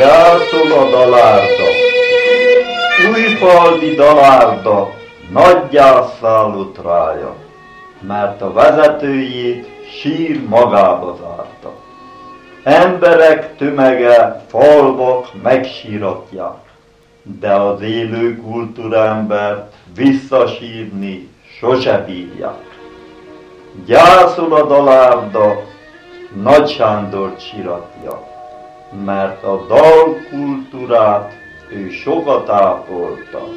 gyászol a dalárda, újfaldi dalárda, nagy gyászszállott rája, mert a vezetőjét sír magába zárta. Emberek tömege, falvak megsíratják, de az élő kultúrembert visszasírni sose bírják. Gyászol a dalárda, Nagy Sándor csiratja, mert a dal kultúrát ő sokat ápolta.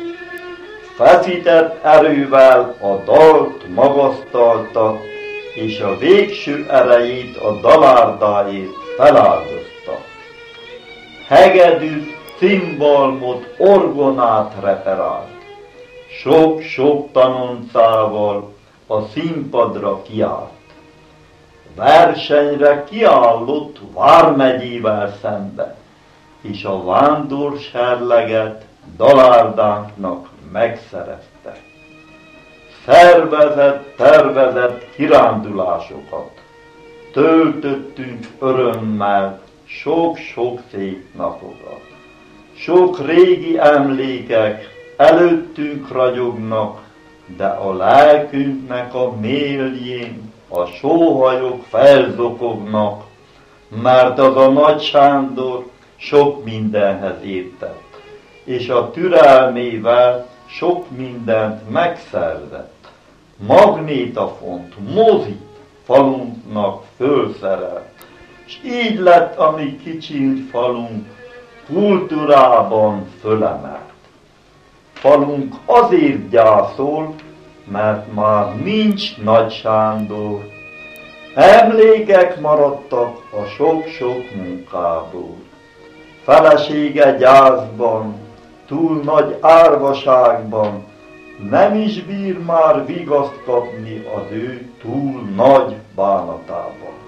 Feszített erővel a dalt magasztalta, és a végső erejét a dalárdáért feláldozta. Hegedűt, cimbalmot, orgonát reperált. Sok-sok tanoncával a színpadra kiállt. Versenyre kiállott Vármegyével szembe, és a vándor serleget dalárdánknak megszerezte. Szervezett, tervezett kirándulásokat töltöttünk örömmel sok-sok szép napokat. Sok régi emlékek előttünk ragyognak, de a lelkünknek a mélyén a sóhajok felzokognak, mert az a nagy Sándor sok mindenhez értett, és a türelmével sok mindent megszerzett. Magnétafont, mozit falunknak fölszerelt, és így lett a mi kicsi falunk kultúrában fölemelt. Falunk azért gyászol, mert már nincs Nagy Sándor. Emlékek maradtak a sok-sok munkából. Felesége gyászban, túl nagy árvaságban, nem is bír már vigaszt kapni az ő túl nagy bánatában.